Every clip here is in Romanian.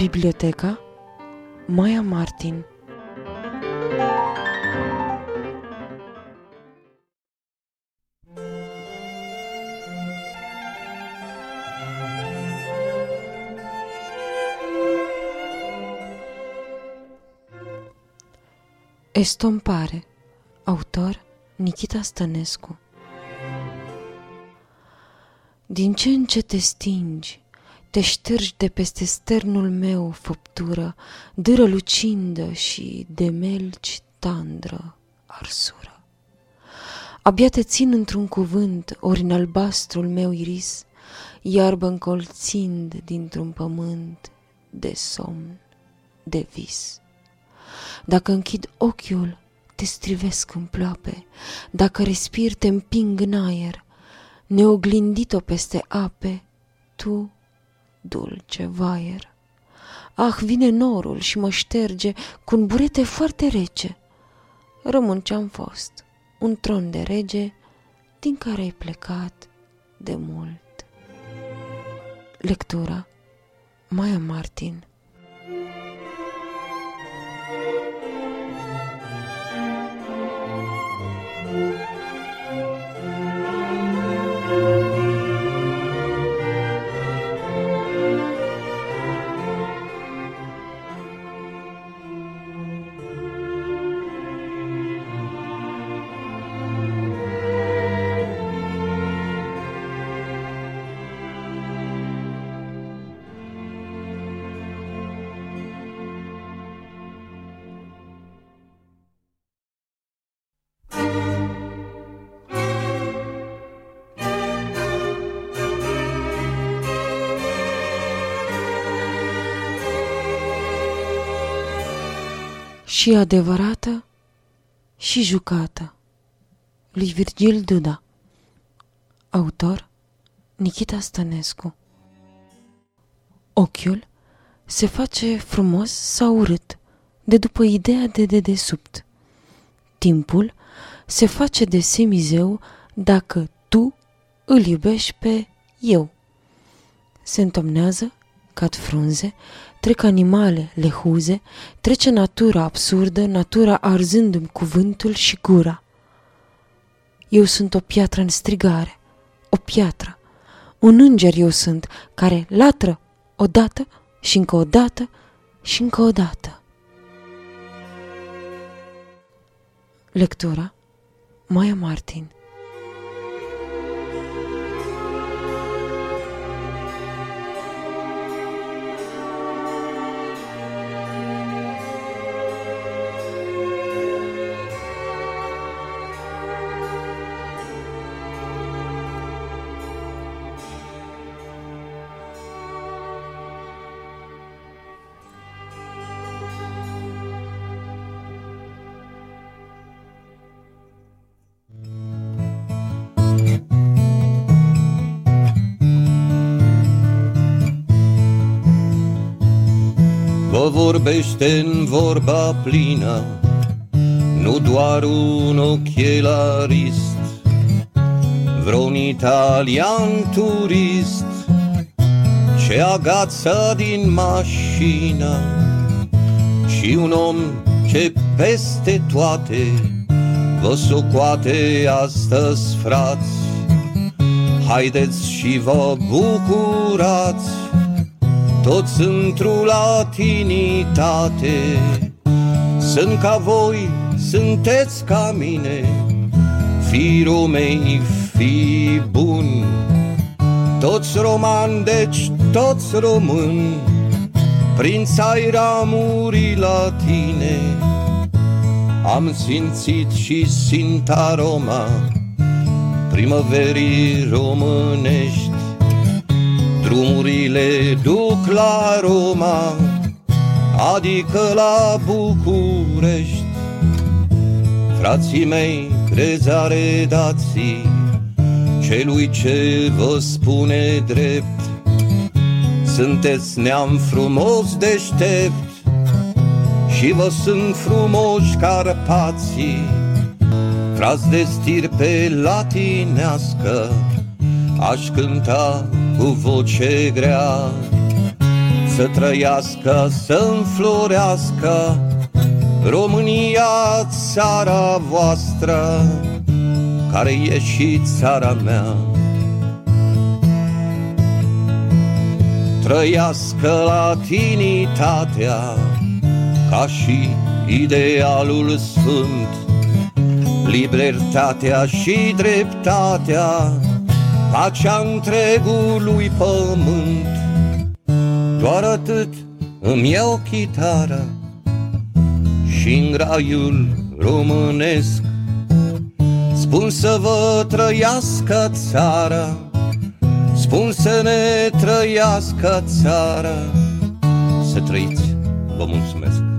Biblioteca Maia Martin. Estompare Autor Nikita Stănescu. Din ce în ce te stingi, te ștergi de peste sternul meu, făptură, dâră lucindă și de melci tandră, arsură. Abia te țin într-un cuvânt, ori în albastrul meu iris, iarbă încolțind dintr-un pământ de somn, de vis. Dacă închid ochiul, te strivesc în ploape, dacă respir, te împing în aer, neoglindit-o peste ape, tu, dulce vaier. Ah, vine norul și mă șterge cu un burete foarte rece. Rămân ce-am fost, un tron de rege, din care ai plecat de mult. Lectura Maya Martin și adevărată și jucată lui Virgil Duda Autor Nikita Stănescu Ochiul se face frumos sau urât de după ideea de dedesubt. Timpul se face de semizeu dacă tu îl iubești pe eu. Se întomnează, cad frunze, trec animale, lehuze, trece natura absurdă, natura arzându-mi cuvântul și gura. Eu sunt o piatră în strigare, o piatră, un înger eu sunt, care latră odată și încă o dată și încă o dată. Lectura Maya Martin vorbește în vorba plină, nu doar un ochelarist, vreun italian turist ce agață din mașină și un om ce peste toate vă socoate astăzi, frați. Haideți și vă bucurați toți într-o latinitate. Sunt ca voi, sunteți ca mine, fii romei, fii buni, toți romani, deci toți români, prinț țaira murii latine. Am simțit și simt aroma primăverii românești, Drumurile duc la Roma, adică la București. Frații mei, crezare dați celui ce vă spune drept. Sunteți neam frumos deștept și vă sunt frumoși Carpații, frați de stirpe latinească, aș cânta cu voce grea Să trăiască, să înflorească România, țara voastră Care e și țara mea. Trăiască latinitatea Ca și idealul sfânt Libertatea și dreptatea Pacea întregului pământ. Doar atât îmi iau chitară și în graiul românesc. Spun să vă trăiască țara Spun să ne trăiască țara Să trăiți, vă mulțumesc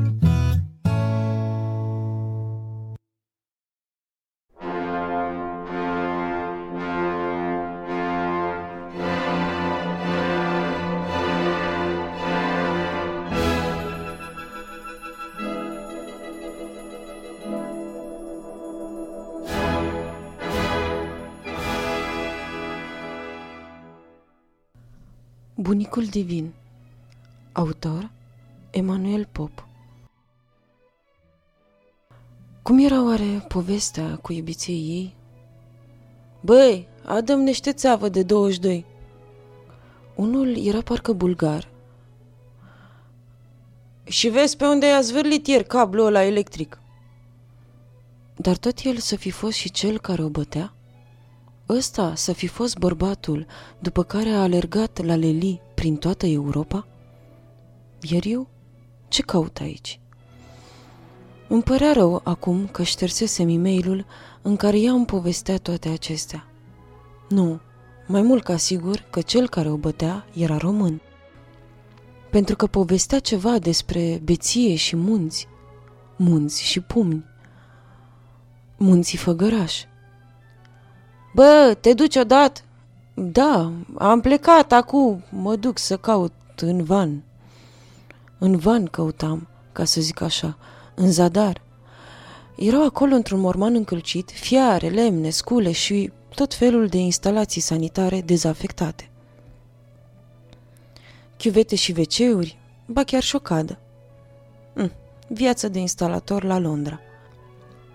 Bunicul Divin. Autor Emanuel Pop. Cum era oare povestea cu iubiției ei? Băi, adăm niște țeavă de 22 Unul era parcă bulgar. Și vezi pe unde i-a zvârlit ieri cablul ăla electric. Dar tot el să fi fost și cel care o bătea? Ăsta să fi fost bărbatul după care a alergat la Leli prin toată Europa? Iar eu? Ce caut aici? Îmi părea rău acum că ștersesem e mail în care ea îmi povestea toate acestea. Nu, mai mult ca sigur că cel care o bătea era român. Pentru că povestea ceva despre beție și munți, munți și pumni, munții făgărași. Bă, te duci odată? Da, am plecat acum, mă duc să caut în van. În van căutam, ca să zic așa, în zadar. Erau acolo într-un morman încălcit, fiare, lemne, scule și tot felul de instalații sanitare dezafectate. Chiuvete și veceuri, ba chiar și o cadă. Hm, viață de instalator la Londra.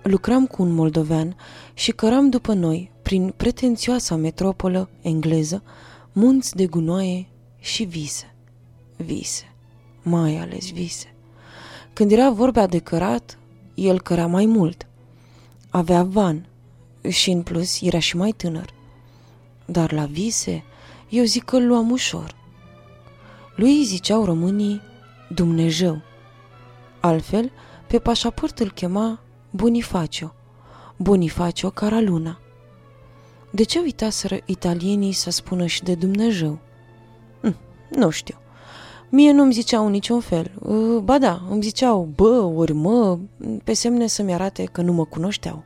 Lucram cu un moldovean și căram după noi, prin pretențioasa metropolă engleză, munți de gunoaie și vise. Vise. Mai ales vise. Când era vorba de cărat, el căra mai mult. Avea van și în plus era și mai tânăr. Dar la vise, eu zic că îl luam ușor. Lui ziceau românii Dumnezeu. Altfel, pe pașaport îl chema Bonifacio. Bonifacio Caraluna. De ce uitaseră italienii să spună și de Dumnezeu? Hm, nu știu. Mie nu-mi ziceau niciun fel. Uh, ba da, îmi ziceau bă, ori mă, pe semne să-mi arate că nu mă cunoșteau.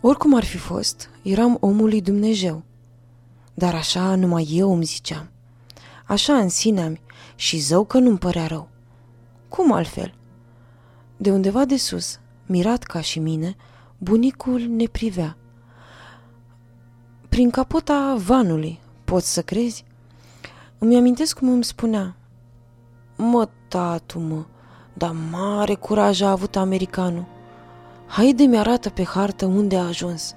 Oricum ar fi fost, eram omul lui Dumnezeu. Dar așa numai eu îmi ziceam. Așa în sinea și zău că nu-mi părea rău. Cum altfel? De undeva de sus, mirat ca și mine, bunicul ne privea – prin capota vanului, poți să crezi? Îmi amintesc cum îmi spunea, Mă, tatu, mă, dar mare curaj a avut americanul. Haide mi-arată pe hartă unde a ajuns.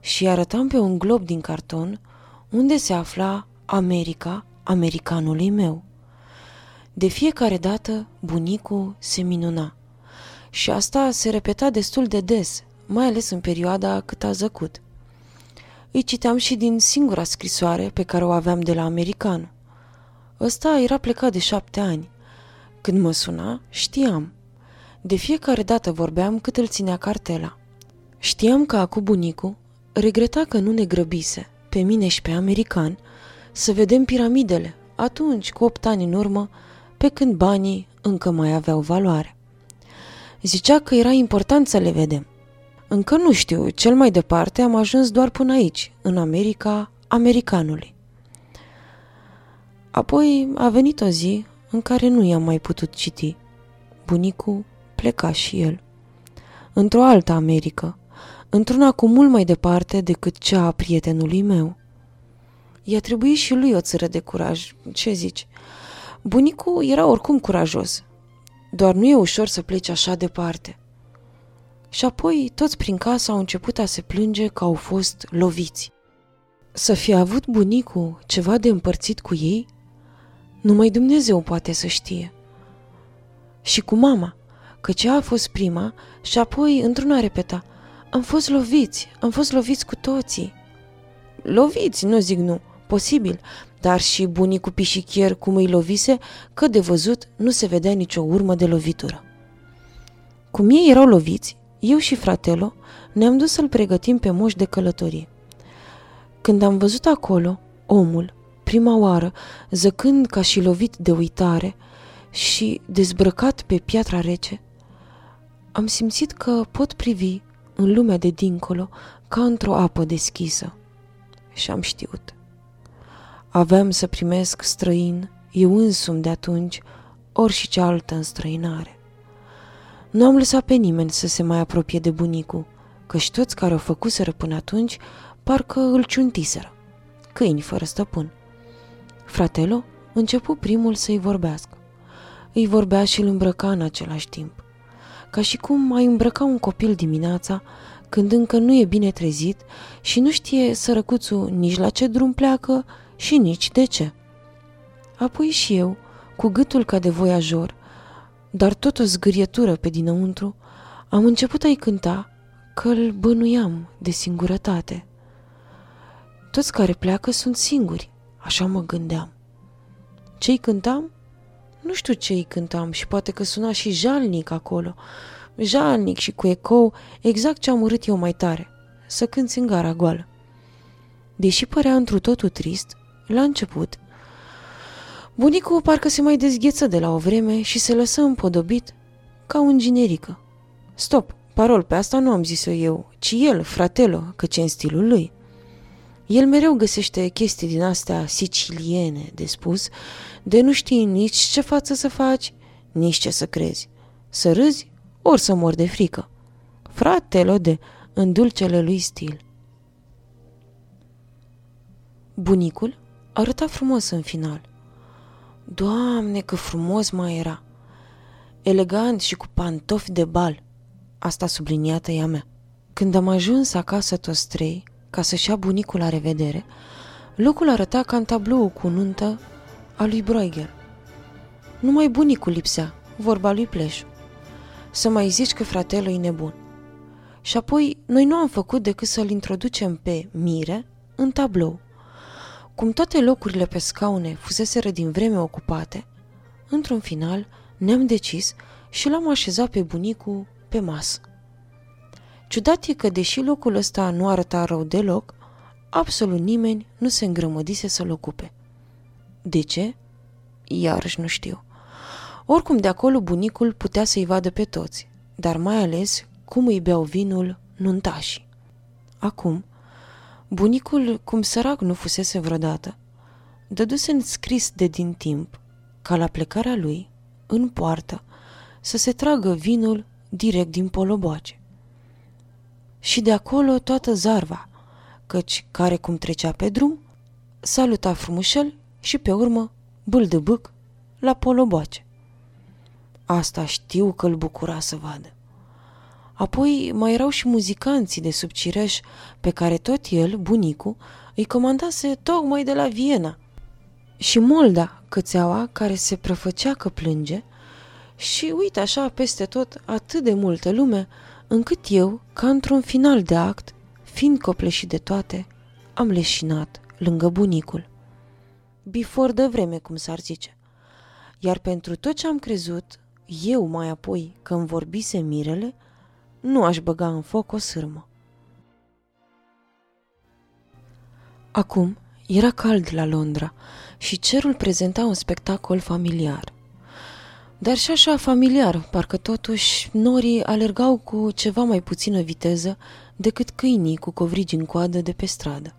Și arătam pe un glob din carton unde se afla America americanului meu. De fiecare dată bunicul se minuna. Și asta se repeta destul de des, mai ales în perioada cât a zăcut. Îi citeam și din singura scrisoare pe care o aveam de la american. Ăsta era plecat de șapte ani. Când mă suna, știam. De fiecare dată vorbeam cât îl ținea cartela. Știam că acum bunicul regreta că nu ne grăbise, pe mine și pe american, să vedem piramidele, atunci, cu opt ani în urmă, pe când banii încă mai aveau valoare. Zicea că era important să le vedem, încă nu știu, cel mai departe am ajuns doar până aici, în America americanului. Apoi a venit o zi în care nu i-am mai putut citi. Bunicul pleca și el. Într-o altă Americă, într-una cu mult mai departe decât cea a prietenului meu. I-a trebuit și lui o țără de curaj, ce zici? Bunicul era oricum curajos, doar nu e ușor să pleci așa departe. Și apoi toți prin casă au început a se plânge că au fost loviți. Să fie avut bunicul ceva de împărțit cu ei? Numai Dumnezeu poate să știe. Și cu mama, că cea a fost prima și apoi într-una repeta. Am fost loviți, am fost loviți cu toții. Loviți, nu zic nu, posibil, dar și bunicul pișichier cum îi lovise, că de văzut nu se vedea nicio urmă de lovitură. Cum ei erau loviți, eu și fratelo ne-am dus să-l pregătim pe moș de călătorie. Când am văzut acolo omul, prima oară, zăcând ca și lovit de uitare și dezbrăcat pe piatra rece, am simțit că pot privi în lumea de dincolo ca într-o apă deschisă. Și am știut. Aveam să primesc străin, eu însumi de atunci, ori și cealaltă înstrăinare. Nu am lăsat pe nimeni să se mai apropie de bunicul, căci toți care o făcuseră până atunci parcă îl ciuntiseră. Câini fără stăpân. Fratelo începu primul să-i vorbească. Îi vorbea și îl îmbrăca în același timp. Ca și cum ai îmbrăca un copil dimineața, când încă nu e bine trezit și nu știe sărăcuțul nici la ce drum pleacă și nici de ce. Apoi și eu, cu gâtul ca de voiajor, dar tot o zgârietură pe dinăuntru, am început a-i cânta că îl bănuiam de singurătate. Toți care pleacă sunt singuri, așa mă gândeam. Ce-i cântam? Nu știu ce-i cântam și poate că suna și jalnic acolo. Jalnic și cu ecou, exact ce am urât eu mai tare. Să cânți în gara goală. Deși părea întru totul trist, la început, bunicul parcă se mai dezgheță de la o vreme și se lăsă împodobit ca un generică. Stop, parol, pe asta nu am zis-o eu, ci el, fratelo, căci în stilul lui. El mereu găsește chestii din astea siciliene de spus, de nu știi nici ce față să faci, nici ce să crezi. Să râzi, ori să mor de frică. Fratelo de, în dulcele lui stil. Bunicul arăta frumos în final. Doamne, că frumos mai era! Elegant și cu pantofi de bal. Asta subliniată ea mea. Când am ajuns acasă toți trei, ca să-și ia bunicul la revedere, locul arăta ca în tablou cu nuntă a lui Bruegel. Numai bunicul lipsea, vorba lui Pleșu. Să mai zici că fratele e nebun. Și apoi, noi nu am făcut decât să-l introducem pe Mire în tablou. Cum toate locurile pe scaune fuseseră din vreme ocupate, într-un final ne-am decis și l-am așezat pe bunicul pe masă. Ciudat e că, deși locul ăsta nu arăta rău deloc, absolut nimeni nu se îngrămădise să-l ocupe. De ce? Iarăși nu știu. Oricum de acolo bunicul putea să-i vadă pe toți, dar mai ales cum îi beau vinul nuntașii. Acum, bunicul, cum sărac nu fusese vreodată, dăduse în scris de din timp ca la plecarea lui, în poartă, să se tragă vinul direct din poloboace și de acolo toată zarva, căci care cum trecea pe drum, saluta frumușel și pe urmă bâc la poloboace. Asta știu că îl bucura să vadă. Apoi mai erau și muzicanții de sub cireș pe care tot el, bunicul, îi comandase tocmai de la Viena. Și Molda, cățeaua care se prăfăcea că plânge, și uite așa peste tot atât de multă lume încât eu, ca într-un final de act, fiind copleșit de toate, am leșinat lângă bunicul. Bifor de vreme, cum s-ar zice. Iar pentru tot ce am crezut, eu mai apoi, când vorbise mirele, nu aș băga în foc o sârmă. Acum era cald la Londra și cerul prezenta un spectacol familiar. Dar și așa familiar, parcă totuși norii alergau cu ceva mai puțină viteză decât câinii cu covrigi în coadă de pe stradă.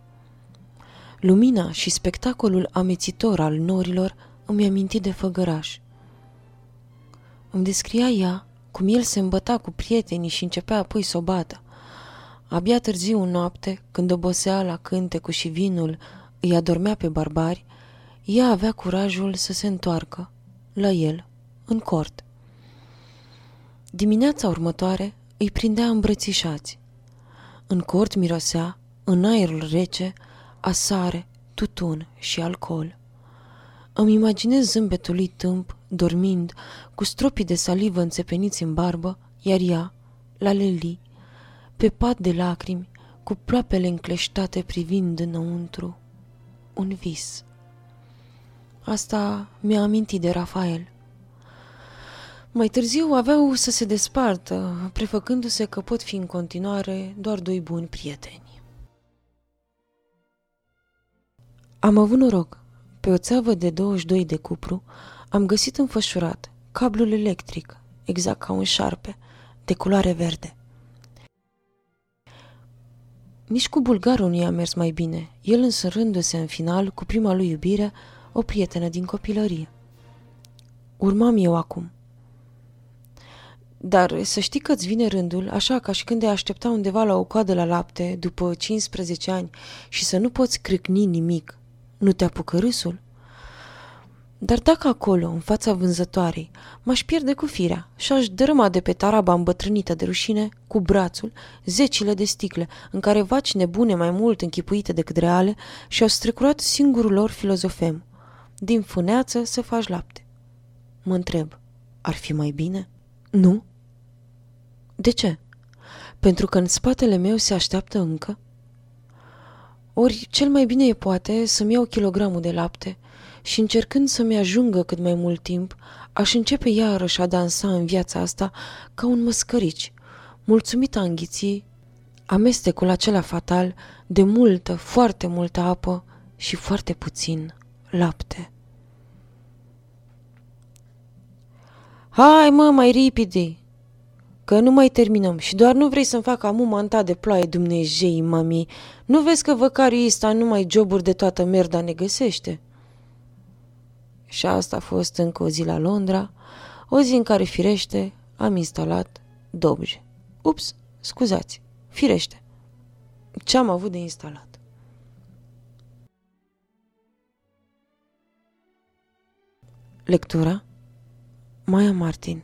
Lumina și spectacolul amețitor al norilor îmi aminti de făgăraș. Îmi descria ea cum el se îmbăta cu prietenii și începea apoi să o bată. Abia târziu în noapte, când obosea la cu și vinul îi adormea pe barbari, ea avea curajul să se întoarcă la el, în cort. Dimineața următoare îi prindea îmbrățișați. În cort mirosea, în aerul rece, a sare, tutun și alcool. Îmi imaginez zâmbetul lui tâmp, dormind, cu stropii de salivă înțepeniți în barbă, iar ea, la Leli, pe pat de lacrimi, cu ploapele încleștate privind înăuntru, un vis. Asta mi-a amintit de Rafael. Mai târziu aveau să se despartă, prefăcându-se că pot fi în continuare doar doi buni prieteni. Am avut noroc. Pe o țeavă de 22 de cupru am găsit înfășurat cablul electric, exact ca un șarpe, de culoare verde. Nici cu bulgarul nu i-a mers mai bine, el însărându-se în final cu prima lui iubire, o prietenă din copilărie. Urmam eu acum. Dar să știi că îți vine rândul, așa ca și când ai aștepta undeva la o coadă la lapte după 15 ani și să nu poți crâcni nimic, nu te apucă râsul? Dar dacă acolo, în fața vânzătoarei, m-aș pierde cu firea și aș dărâma de pe taraba îmbătrânită de rușine, cu brațul, zecile de sticle, în care vaci nebune mai mult închipuite decât reale și-au strecurat singurul lor filozofem. Din funeață să faci lapte. Mă întreb, ar fi mai bine? Nu? De ce? Pentru că în spatele meu se așteaptă încă? Ori cel mai bine e poate să-mi iau kilogramul de lapte și încercând să-mi ajungă cât mai mult timp, aș începe iarăși a dansa în viața asta ca un măscărici, mulțumit a înghiții amestecul acela fatal de multă, foarte multă apă și foarte puțin lapte. Hai mă, mai ripidi! Că nu mai terminăm și doar nu vrei să-mi fac amuma ta de ploaie Dumnezei, mami. Nu vezi că văcarii ăsta numai joburi de toată merda ne găsește? Și asta a fost încă o zi la Londra, o zi în care, firește, am instalat Dobje. Ups, scuzați, firește. Ce-am avut de instalat? Lectura Maya Martin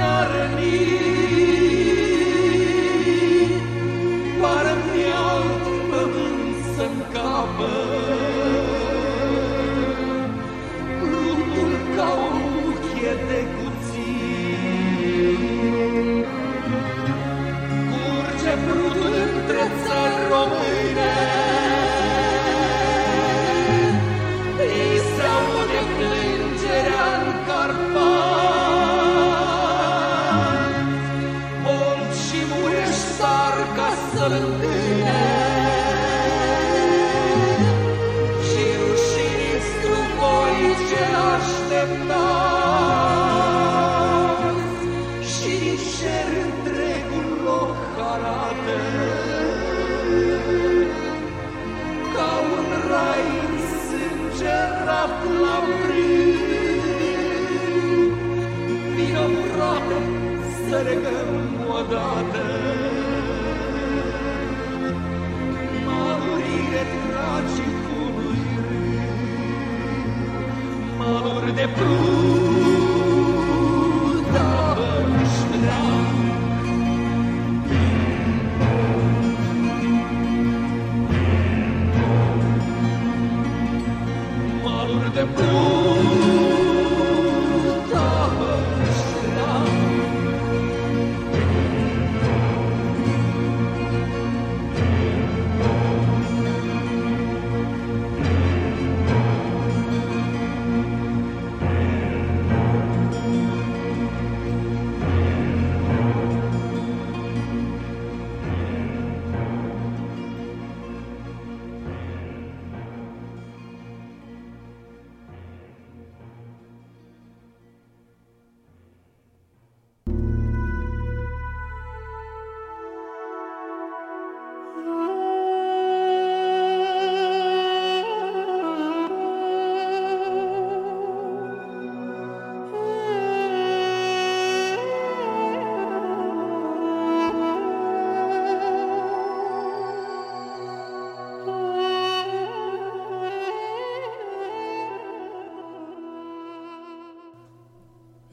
și ne-a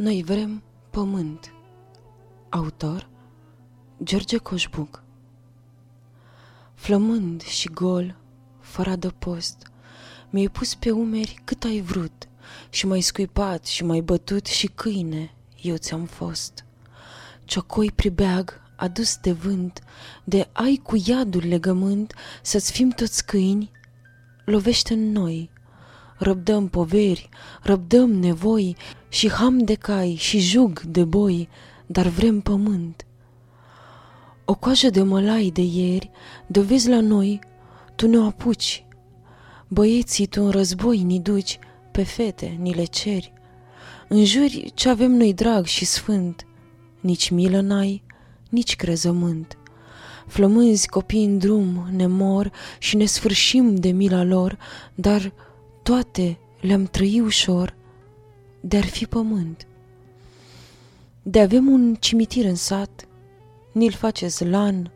Noi vrem pământ. Autor George Coșbuc Flămând și gol, fără adăpost, mi-ai pus pe umeri cât ai vrut și mai scuipat și mai bătut și câine eu ți-am fost. Ciocoi pribeag adus de vânt, de ai cu iadul legământ să-ți fim toți câini, lovește în noi. Răbdăm poveri, răbdăm nevoi și ham de cai și jug de boi, dar vrem pământ. O coajă de mălai de ieri, dovezi la noi, tu ne apuci. Băieții tu în război ni duci, pe fete ni le ceri. În juri ce avem noi drag și sfânt, nici milă n-ai, nici crezământ. Flămânzi copii în drum ne mor și ne sfârșim de mila lor, dar toate le-am trăit ușor de-ar fi pământ. De avem un cimitir în sat, ni-l face zlan,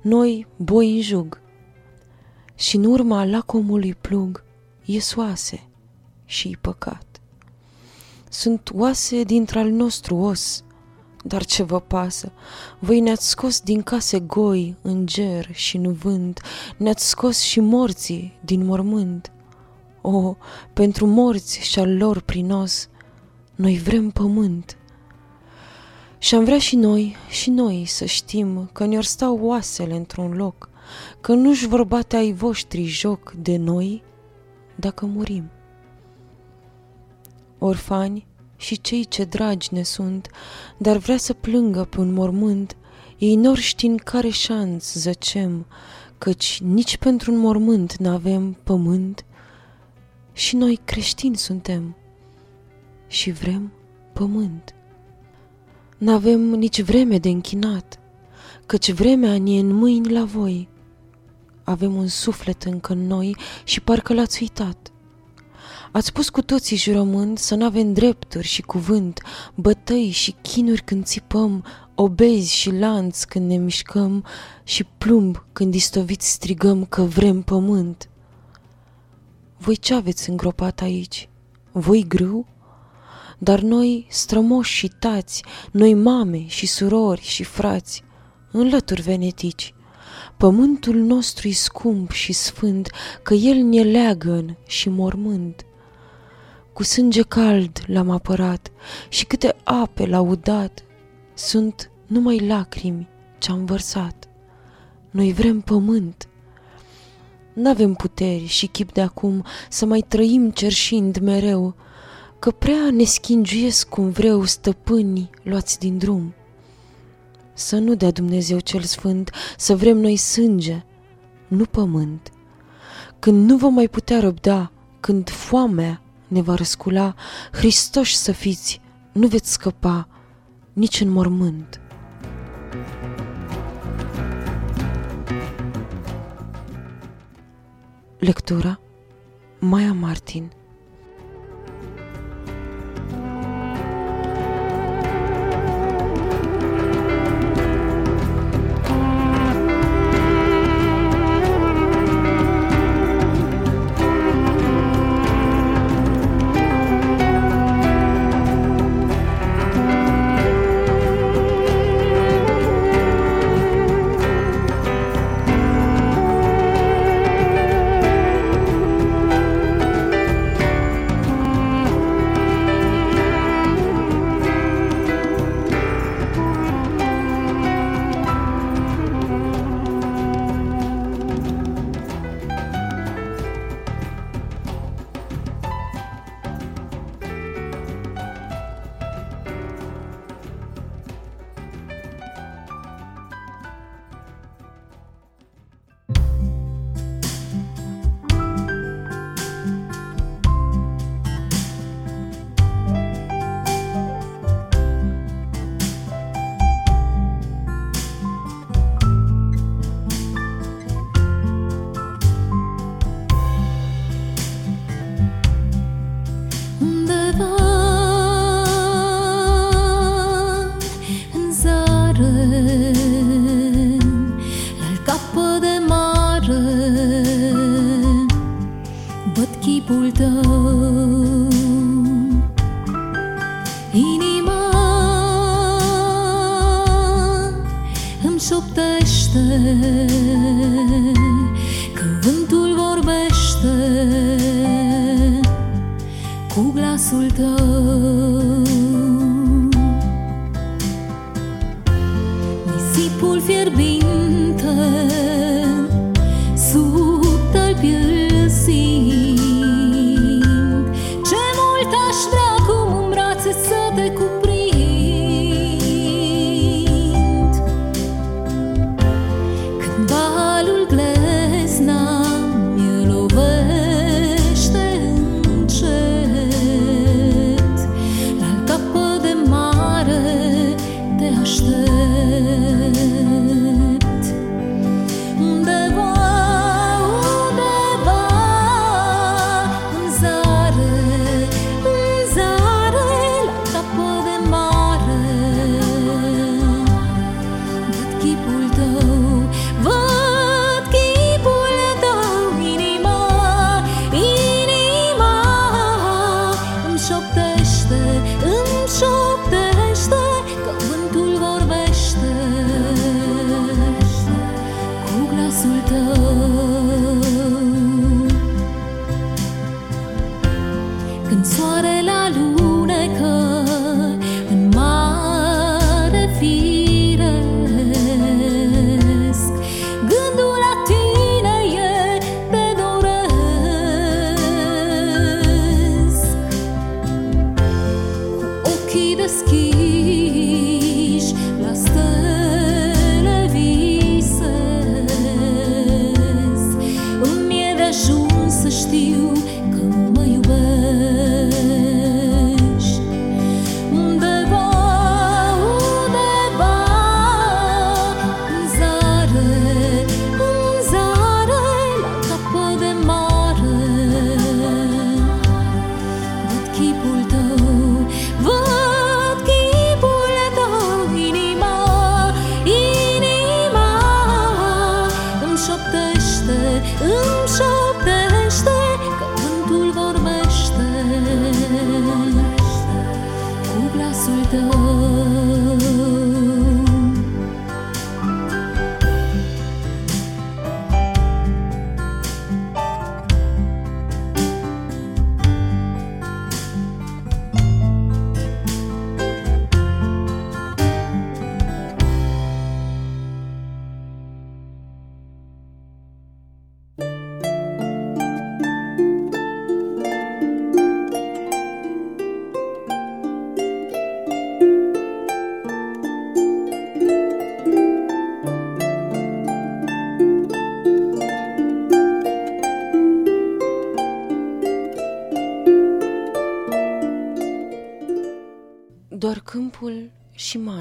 noi boi în jug. Și în urma lacomului plug e soase și păcat. Sunt oase dintre-al nostru os, dar ce vă pasă? Voi ne-ați scos din case goi, în ger și în vânt, ne-ați scos și morții din mormânt. O, pentru morți și al lor prinos, noi vrem pământ. Și am vrea și noi, și noi să știm că ne-or stau oasele într-un loc, că nu-și vor bate ai voștri joc de noi dacă murim. Orfani și cei ce dragi ne sunt, dar vrea să plângă pe un mormânt, ei nor ști în care șanț zăcem, căci nici pentru un mormânt n-avem pământ și noi creștini suntem și vrem pământ. N-avem nici vreme de închinat, căci vremea ne în mâini la voi. Avem un suflet încă în noi și parcă l-ați uitat. Ați spus cu toții jurământ să n-avem drepturi și cuvânt, bătăi și chinuri când țipăm, obezi și lanț când ne mișcăm și plumb când istoviți strigăm că vrem pământ. Voi ce aveți îngropat aici? Voi grâu? Dar noi, strămoși și tați, noi mame și surori și frați, înlături venetici, pământul nostru e scump și sfânt, că el ne leagă și mormânt. Cu sânge cald l-am apărat și câte ape l-au udat, sunt numai lacrimi ce-am vărsat. Noi vrem pământ. N-avem puteri și chip de acum să mai trăim cerșind mereu, că prea ne schingiuiesc cum vreau stăpânii luați din drum. Să nu dea Dumnezeu cel sfânt să vrem noi sânge, nu pământ. Când nu vom mai putea răbda, când foamea ne va răscula, Hristoși să fiți, nu veți scăpa nici în mormânt. Lectura Maia Martin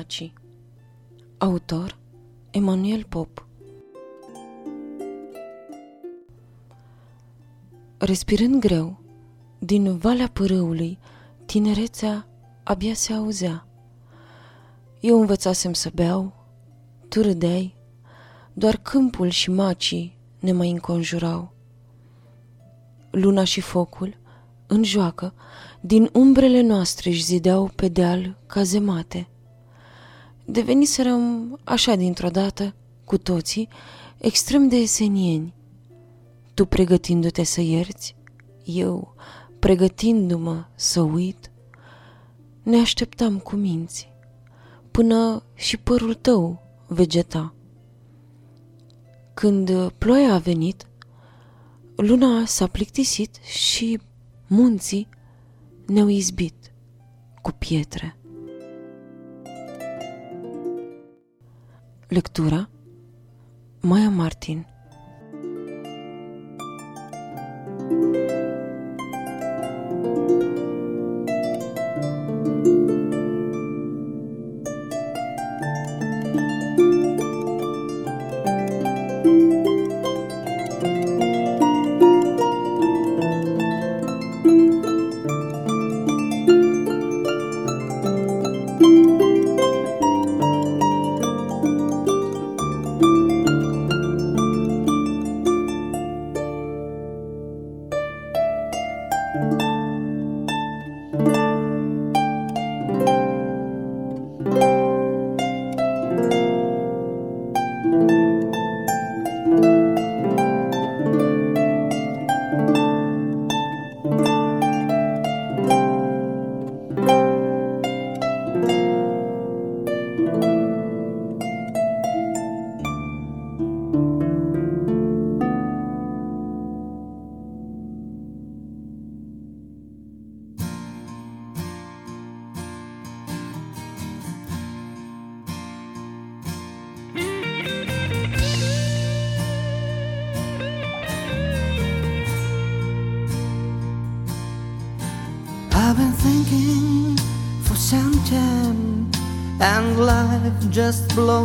și macii Autor Emanuel Pop Respirând greu, din valea pârâului, tinerețea abia se auzea. Eu învățasem să beau, tu râdeai, doar câmpul și macii ne mai înconjurau. Luna și focul, în joacă, din umbrele noastre își zideau pe deal cazemate. Deveniserăm așa dintr-o dată, cu toții, extrem de esenieni. Tu pregătindu-te să ierți, eu pregătindu-mă să uit, ne așteptam cu minți, până și părul tău vegeta. Când ploaia a venit, luna s-a plictisit și munții ne-au izbit cu pietre. Lectura? Maia Martin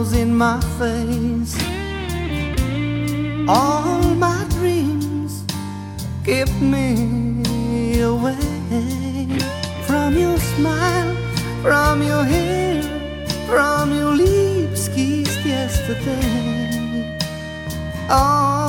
in my face. All my dreams keep me away from your smile, from your hair, from your lips kissed yesterday. All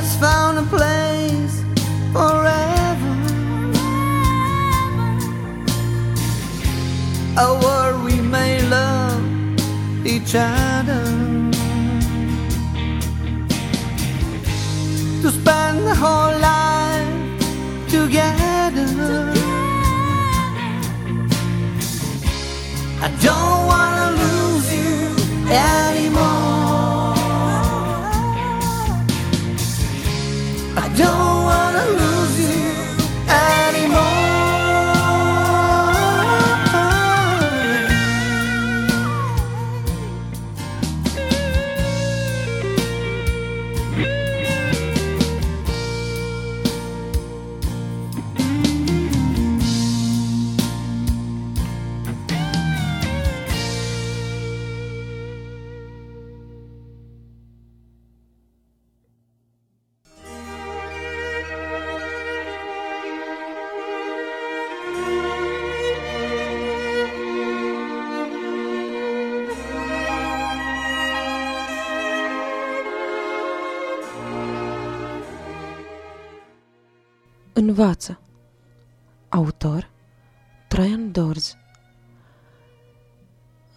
Just found a place forever. A world we may love each other. To spend the whole life together. I don't Învață Autor Traian Dorz.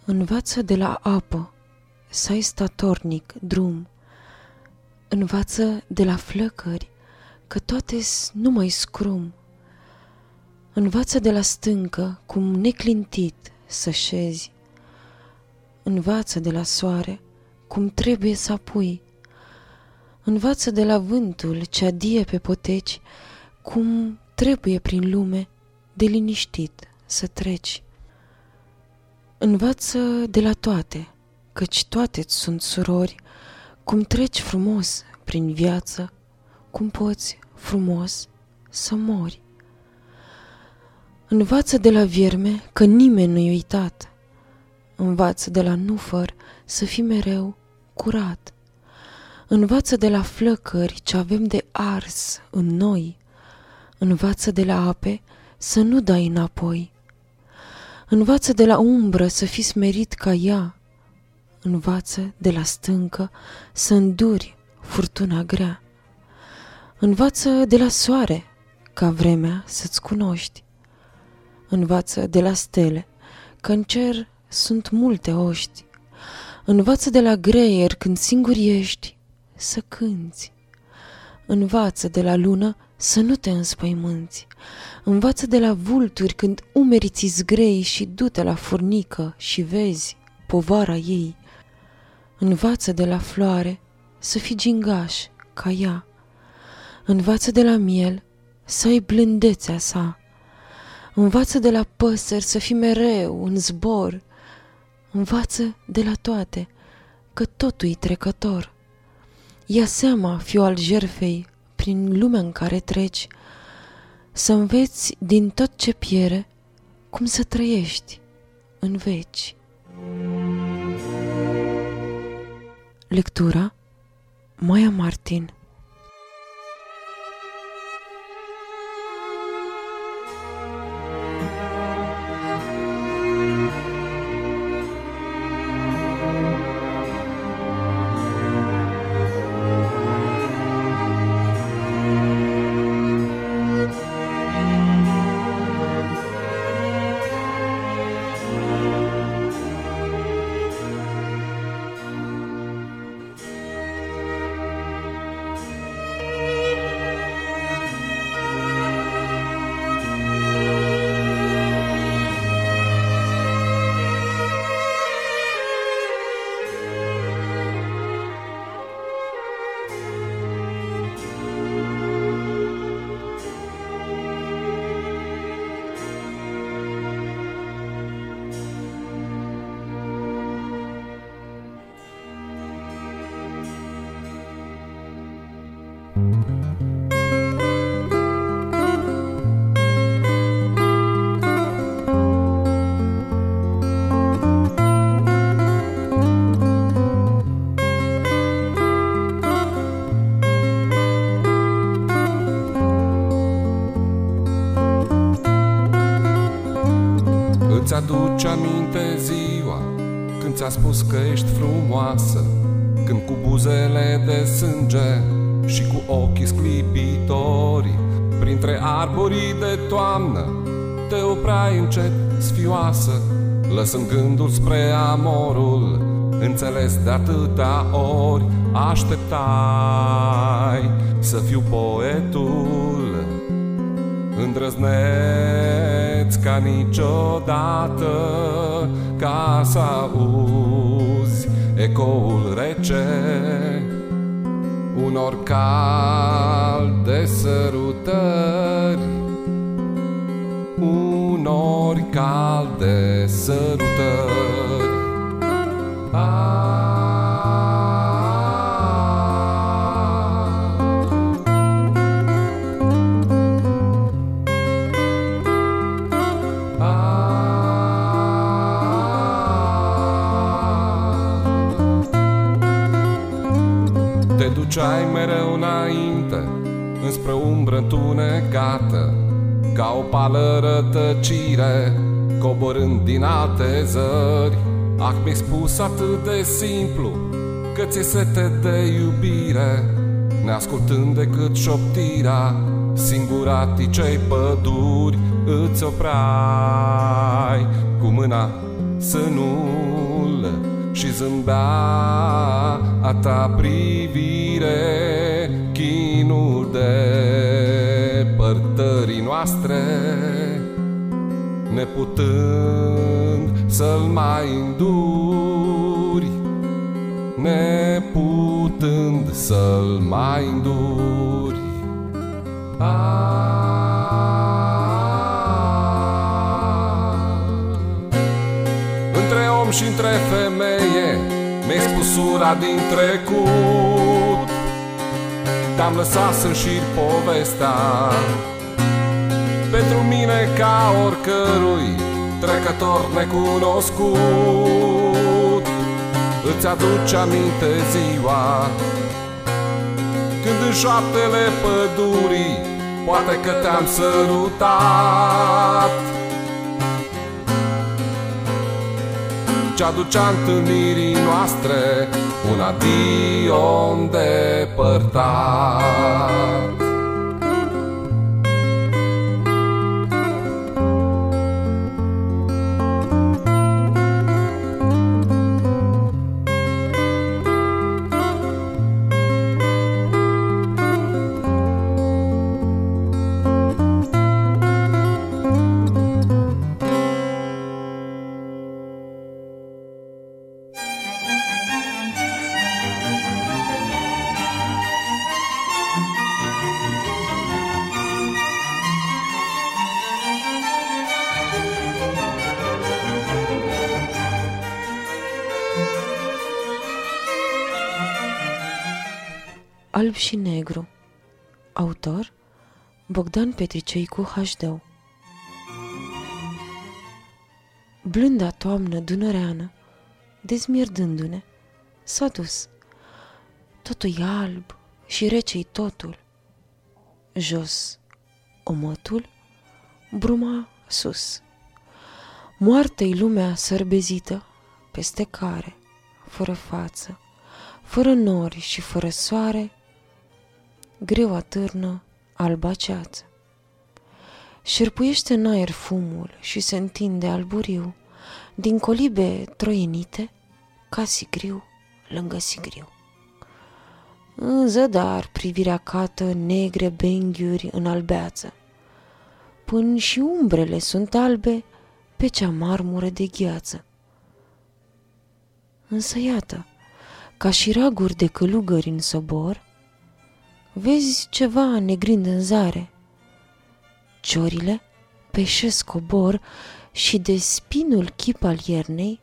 Învață de la apă să ai statornic drum. Învață de la flăcări că toate numai scrum. Învață de la stâncă cum neclintit să șezi. Învață de la soare cum trebuie să apui. Învață de la vântul ce adie pe poteci cum trebuie prin lume de liniștit să treci. Învață de la toate, căci toate sunt surori, cum treci frumos prin viață, cum poți frumos să mori. Învață de la vierme că nimeni nu-i uitat. Învață de la nufăr să fii mereu curat. Învață de la flăcări ce avem de ars în noi. Învață de la ape să nu dai înapoi. Învață de la umbră să fii smerit ca ea. Învață de la stâncă să înduri furtuna grea. Învață de la soare ca vremea să-ți cunoști. Învață de la stele că în cer sunt multe oști. Învață de la greier când singur ești să cânți. Învață de la lună să nu te înspăimânți. Învață de la vulturi când umerii ți zgrei și du-te la furnică și vezi povara ei. Învață de la floare să fii gingaș ca ea. Învață de la miel să ai blândețea sa. Învață de la păsări să fii mereu în zbor. Învață de la toate că totul e trecător. Ia seama, fiu al jerfei, prin lumea în care treci, să înveți din tot ce piere cum să trăiești în veci. Lectura Maia Martin Îți aduce aminte ziua Când ți-a spus că ești frumoasă Când cu buzele de sânge Și cu ochii sclipitori Printre arborii de toamnă Te oprai încet sfioasă Lăsând gândul spre amorul Înțeles de atâtea ori. Așteptai să fiu poetul Îndrăzneț ca niciodată Ca să auzi ecoul rece Unor calde Te duceai mereu înainte Înspre umbră întunecată Ca o pală rătăcire Coborând din alte zări. Ah, mi-ai spus atât de simplu Că ți-e sete de iubire Neascultând decât șoptirea Singuraticei păduri Îți oprai cu mâna sânul și zâmbea a ta privire Chinul de părtării noastre Neputând să-l mai înduri Neputând să-l mai înduri Ah. Între om și între femeie Mi-ai spus ura din trecut Te-am lăsat să înșir povestea. Pentru mine ca oricărui Trecător necunoscut Îți aduce aminte ziua Când în șoaptele pădurii Poate că te-am sărutat ce aducea întâlnirii noastre un adio îndepărtat. Alb și negru Autor Bogdan Petricei cu HD Blânda toamnă dunăreană Dezmierdându-ne S-a dus totul e alb și rece totul. Jos, omătul, bruma sus. Moartă-i lumea sărbezită, peste care, fără față, fără nori și fără soare, greu atârnă alba ceață. Șerpuiește în aer fumul și se întinde alburiu, din colibe troienite, ca sigriu lângă sigriu. În zădar privirea cată negre benghiuri în albeață. Până și umbrele sunt albe pe cea marmură de gheață. Însă iată, ca și raguri de călugări în sobor, vezi ceva negrind în zare. Ciorile peșesc cobor și de spinul chip al iernei,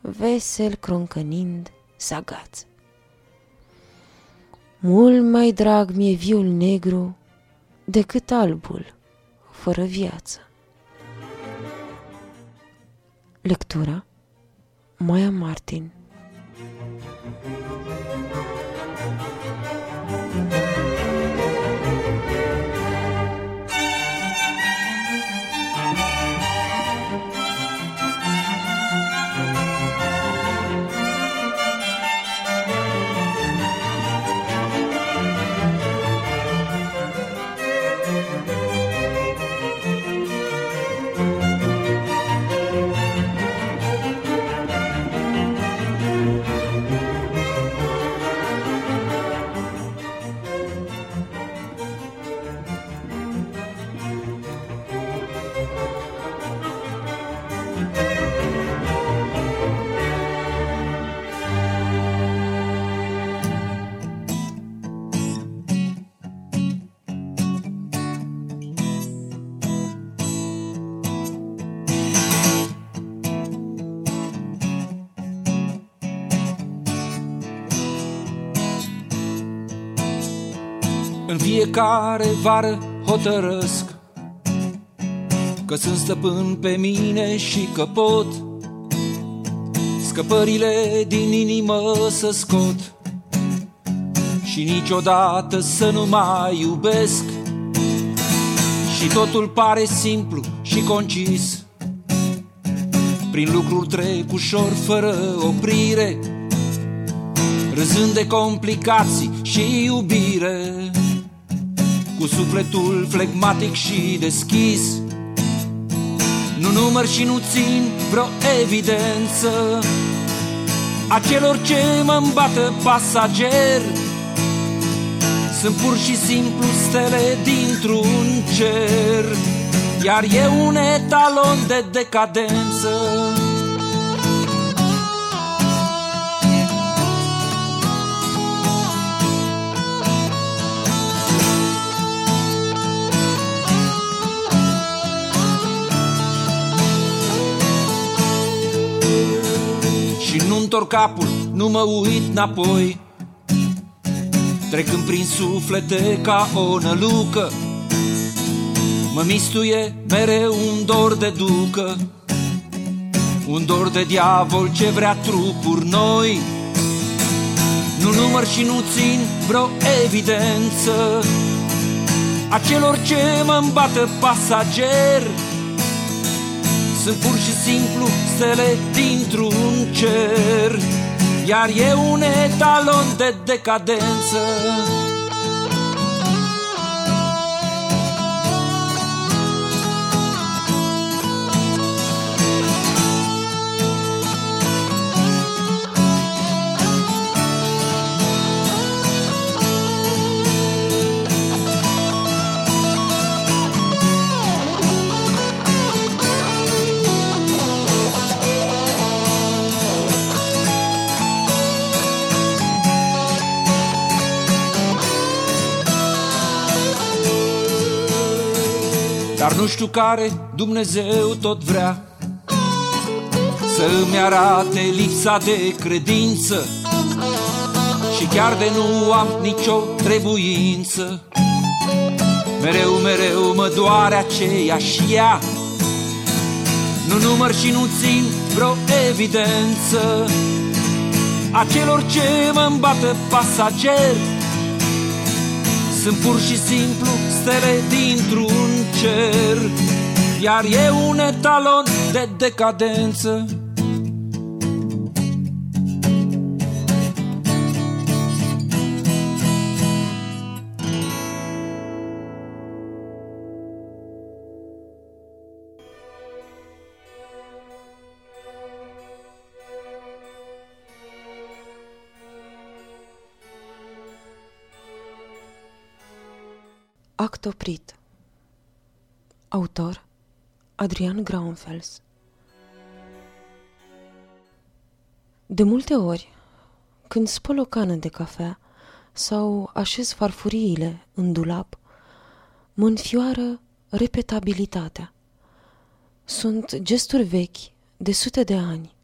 vesel croncănind, zagați. Mult mai drag mi-e viul negru decât albul fără viață. Lectura Maia Martin fiecare vară hotărăsc Că sunt stăpân pe mine și că pot Scăpările din inimă să scot Și niciodată să nu mai iubesc. Și totul pare simplu și concis. Prin lucruri trec ușor fără oprire Râzând de complicații și iubire cu sufletul flegmatic și deschis. Nu număr și nu țin vreo evidență A celor ce mă îmbată pasager. Sunt pur și simplu stele dintr-un cer Iar e un etalon de decadență întorc capul, nu mă uit înapoi. Trecând prin suflete ca o nălucă Mă mistuie mereu un dor de ducă. Un dor de diavol ce vrea trupuri noi. Nu număr și nu țin vreo evidență. A celor ce mă îmbată pasager sunt pur și simplu stele dintr-un cer. Iar e un etalon de decadență Dar nu știu care Dumnezeu tot vrea. Să îmi arate lipsa de credință. Și chiar de nu am nicio trebuință. Mereu, mereu mă doare aceeași ea. Nu număr și nu țin vreo evidență. A celor ce mă îmbată pasager. Sunt pur și simplu stele dintr-un cer, iar e un etalon de decadență. Act oprit Autor Adrian Graunfels De multe ori, când spăl o cană de cafea sau așez farfuriile în dulap, mă înfioară repetabilitatea. Sunt gesturi vechi de sute de ani.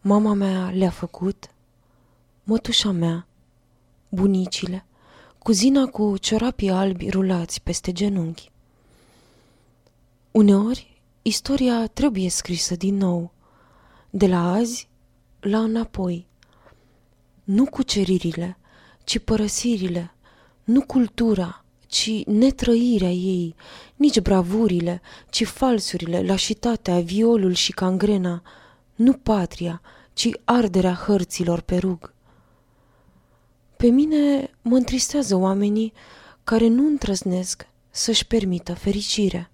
Mama mea le-a făcut, mătușa mea, bunicile – cuzina cu ciorapii albi rulați peste genunchi. Uneori, istoria trebuie scrisă din nou, de la azi la înapoi. Nu cuceririle, ci părăsirile, nu cultura, ci netrăirea ei, nici bravurile, ci falsurile, lașitatea, violul și cangrena, nu patria, ci arderea hărților pe rug. Pe mine mă întristează oamenii care nu întrăznesc să-și permită fericirea.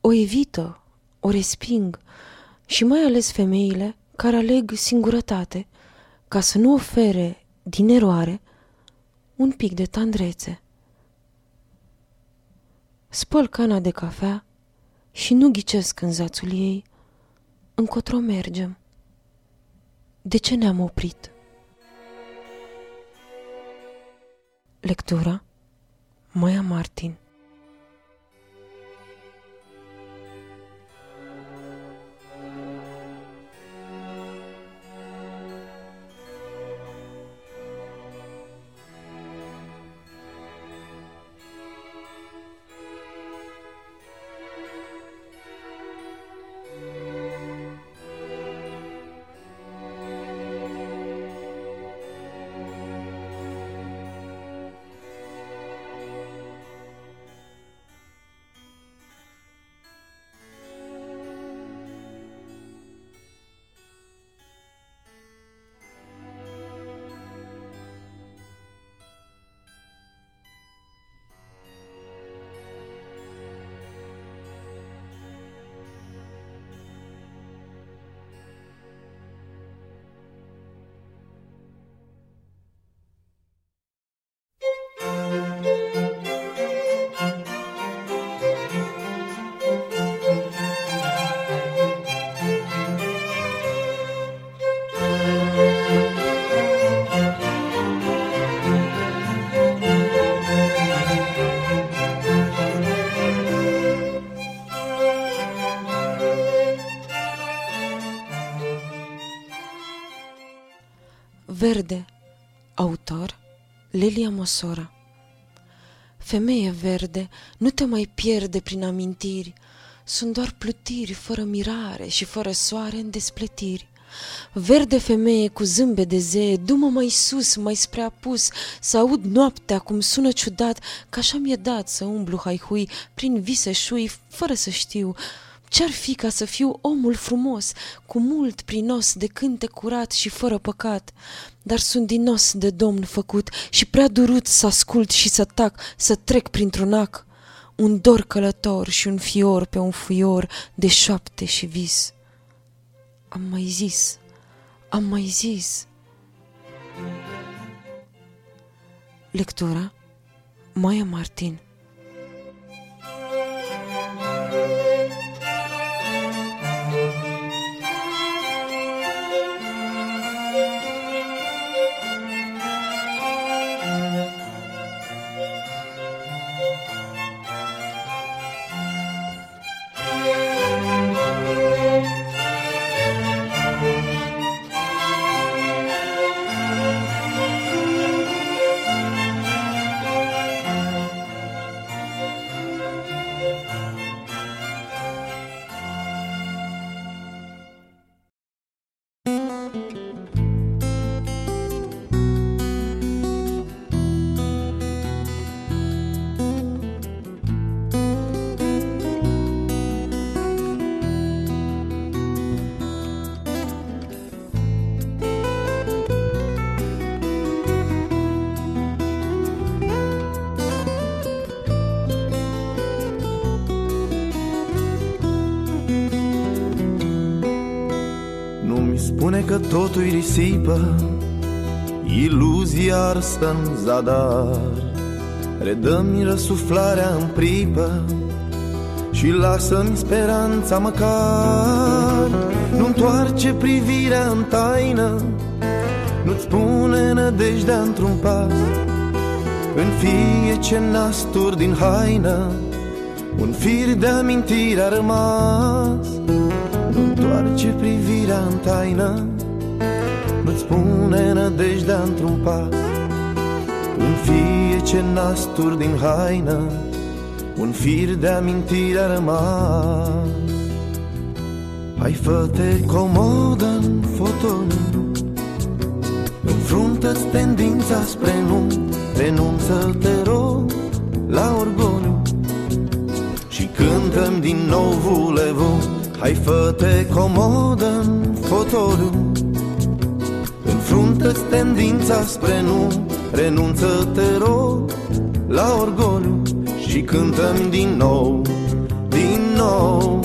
O evită, o resping și mai ales femeile care aleg singurătate ca să nu ofere din eroare un pic de tandrețe. Spăl cana de cafea și nu ghicesc în zațul ei încotro mergem. De ce ne-am oprit? Lectura Maia Martin Verde. Autor Lelia Mosora. Femeie verde, nu te mai pierde prin amintiri, Sunt doar plutiri fără mirare și fără soare în despletiri. Verde femeie cu zâmbe de zee, du-mă mai sus, mai spre apus, Să aud noaptea cum sună ciudat, Că așa mi-e dat să umblu haihui prin vise șui, fără să știu, ce-ar fi ca să fiu omul frumos, cu mult prinos de cânte curat și fără păcat? Dar sunt dinos de domn făcut și prea durut să ascult și să tac, să trec printr-un ac. Un dor călător și un fior pe un fuior de șoapte și vis. Am mai zis, am mai zis. Lectura Maia Martin risipă Iluzia arsă în zadar. Redă-mi răsuflarea în pripă Și lasă-mi speranța măcar. Nu întoarce privirea în taină Nu-ți spune nădejdea într-un pas. În fie ce nastur din haină Un fir de amintire a rămas. Nu întoarce privirea în taină Nu-ți spune nădejdea într-un pas În fie ce nastur din haină Un fir de amintire a rămas. Hai fă-te comodă în fotoliu Înfruntă-ți tendința spre nu Renunță, te rog, la orgoliu. Și cântăm din nou vulevu Hai fă-te comodă în fotoliu Înfruntă-ți tendința spre nu Renunță, te rog, la orgoliu Și cântăm din nou, din nou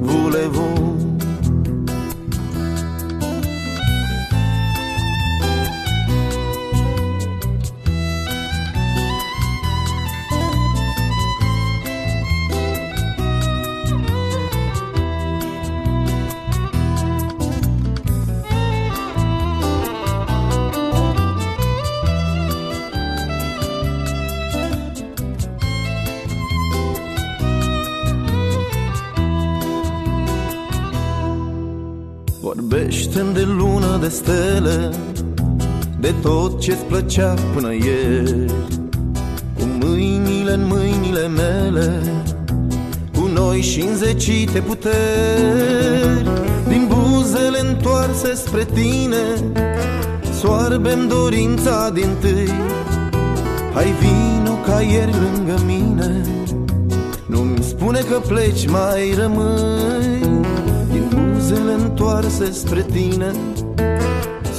Vulevu Vorbește-mi de lună, de stele De tot ce-ți plăcea până ieri. Cu mâinile în mâinile mele Cu noi și înzecite puteri. Din buzele întoarse spre tine Soarbem dorința din tâi. Hai vino ca ieri lângă mine Nu-mi spune că pleci, mai rămâi Din buzele întoarse spre tine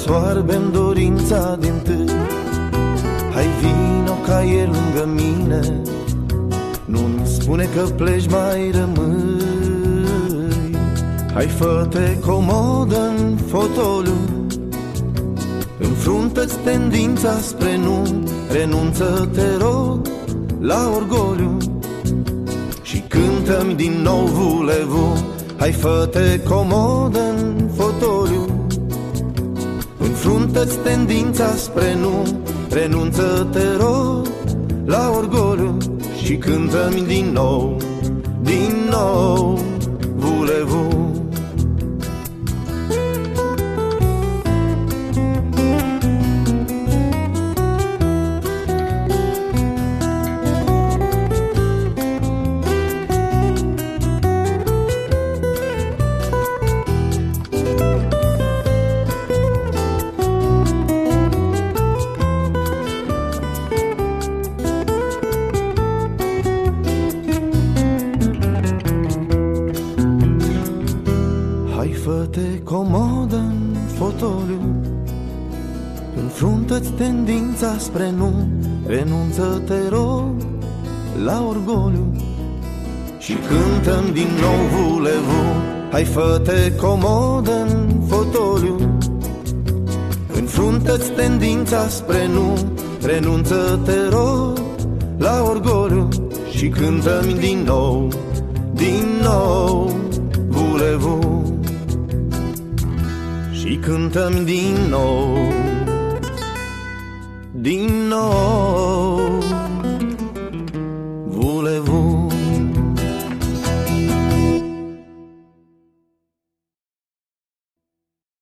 Soarbem dorința din tâi. Hai vino ca ieri lângă mine Nu-mi spune că pleci, mai rămâi. Hai fă-te comodă în fotoliu Înfruntă-ți tendința spre nu Renunță, te rog, la orgoliu Și cântăm din nou vulevu Hai fă-te comodă în fotoliu. Înfruntă-ți tendința spre nu Renunță, te rog, la orgoliu. Și cântăm din nou, din nou vulevu Și cântăm din nou vulevu. Hai fă-te comodă în fotoliu. Înfruntă-ți tendința spre nu. Renunță, te rog, la orgoliu. Și cântăm din nou, din nou vulevu. Și cântăm din nou Din nou